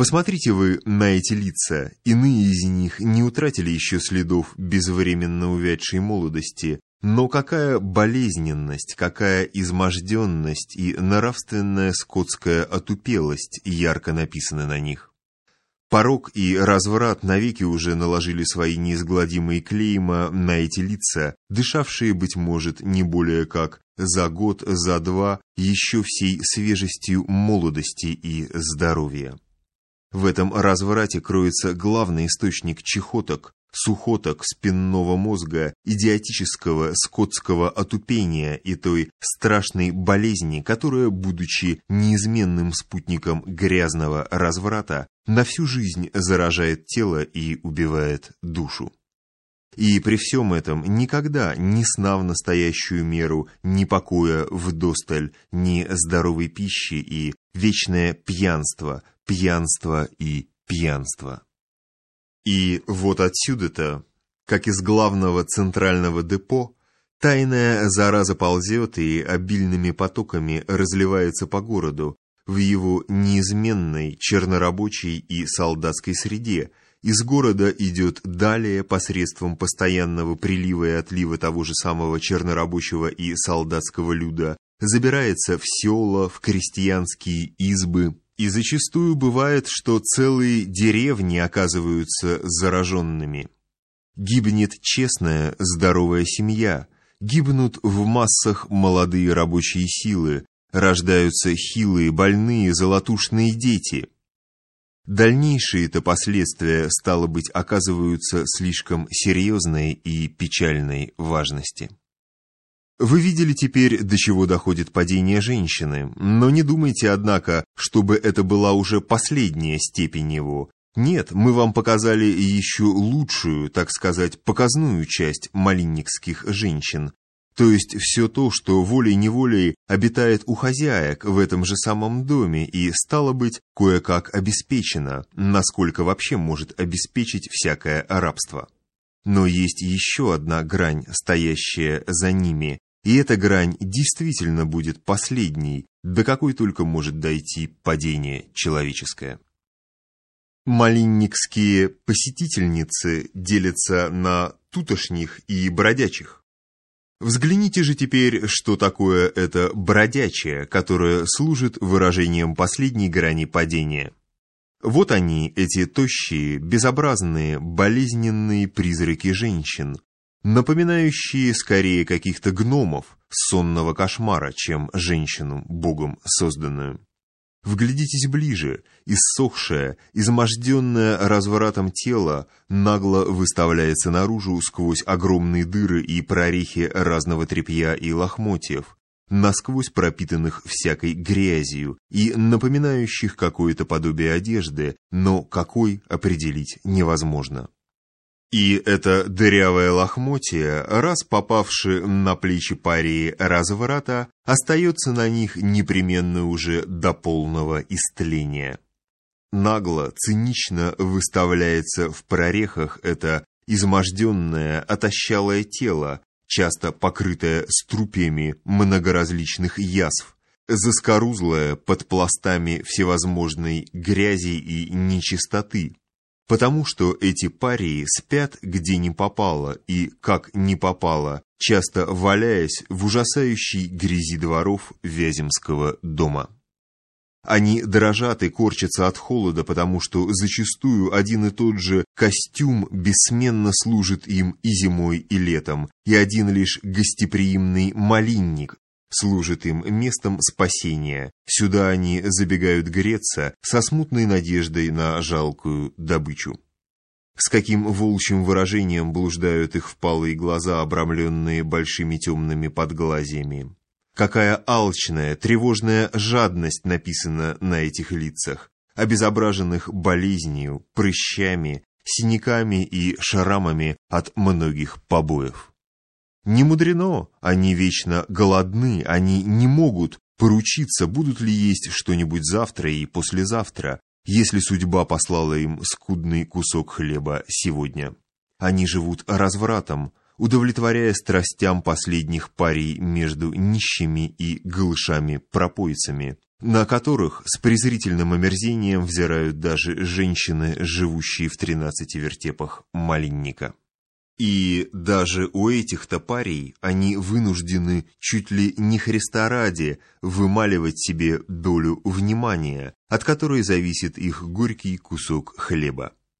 Посмотрите вы на эти лица, иные из них не утратили еще следов безвременно увядшей молодости, но какая болезненность, какая изможденность и нравственная скотская отупелость ярко написаны на них. Порог и разврат навеки уже наложили свои неизгладимые клейма на эти лица, дышавшие, быть может, не более как за год, за два, еще всей свежестью молодости и здоровья. В этом разврате кроется главный источник чехоток, сухоток спинного мозга, идиотического скотского отупения и той страшной болезни, которая, будучи неизменным спутником грязного разврата, на всю жизнь заражает тело и убивает душу. И при всем этом никогда ни сна в настоящую меру, ни покоя в досталь, ни здоровой пищи и вечное пьянство, пьянство и пьянство. И вот отсюда-то, как из главного центрального депо, тайная зараза ползет и обильными потоками разливается по городу, в его неизменной чернорабочей и солдатской среде, из города идет далее посредством постоянного прилива и отлива того же самого чернорабочего и солдатского люда, забирается в села, в крестьянские избы, и зачастую бывает, что целые деревни оказываются зараженными. Гибнет честная, здоровая семья, гибнут в массах молодые рабочие силы, рождаются хилые, больные, золотушные дети. Дальнейшие-то последствия, стало быть, оказываются слишком серьезной и печальной важности. Вы видели теперь, до чего доходит падение женщины, но не думайте, однако, чтобы это была уже последняя степень его. Нет, мы вам показали еще лучшую, так сказать, показную часть малинникских женщин, то есть все то, что волей-неволей обитает у хозяек в этом же самом доме и, стало быть, кое-как обеспечено, насколько вообще может обеспечить всякое рабство. Но есть еще одна грань, стоящая за ними, и эта грань действительно будет последней, до какой только может дойти падение человеческое. Малинникские посетительницы делятся на тутошних и бродячих. Взгляните же теперь, что такое это бродячее, которое служит выражением последней грани падения. Вот они, эти тощие, безобразные, болезненные призраки женщин, напоминающие скорее каких-то гномов сонного кошмара, чем женщину, богом созданную. Вглядитесь ближе, иссохшее, изможденное разворотом тело нагло выставляется наружу сквозь огромные дыры и прорехи разного тряпья и лохмотьев, насквозь пропитанных всякой грязью и напоминающих какое-то подобие одежды, но какой определить невозможно. И это дырявое лохмотье, раз попавши на плечи парии разврата, остается на них непременно уже до полного истления. Нагло, цинично выставляется в прорехах это изможденное, отощалое тело, часто покрытое струпями многоразличных язв, заскорузлое под пластами всевозможной грязи и нечистоты, потому что эти парии спят где не попало и как не попало, часто валяясь в ужасающей грязи дворов Вяземского дома. Они дрожат и корчатся от холода, потому что зачастую один и тот же костюм бессменно служит им и зимой, и летом, и один лишь гостеприимный малинник служит им местом спасения. Сюда они забегают греться со смутной надеждой на жалкую добычу. С каким волчьим выражением блуждают их впалые глаза, обрамленные большими темными подглазиями. Какая алчная, тревожная жадность написана на этих лицах, обезображенных болезнью, прыщами, синяками и шрамами от многих побоев. Не мудрено, они вечно голодны, они не могут поручиться, будут ли есть что-нибудь завтра и послезавтра, если судьба послала им скудный кусок хлеба сегодня. Они живут развратом, удовлетворяя страстям последних парей между нищими и голышами-пропойцами, на которых с презрительным омерзением взирают даже женщины, живущие в тринадцати вертепах малинника. И даже у этих топарей они вынуждены чуть ли не Христа ради вымаливать себе долю внимания, от которой зависит их горький кусок хлеба.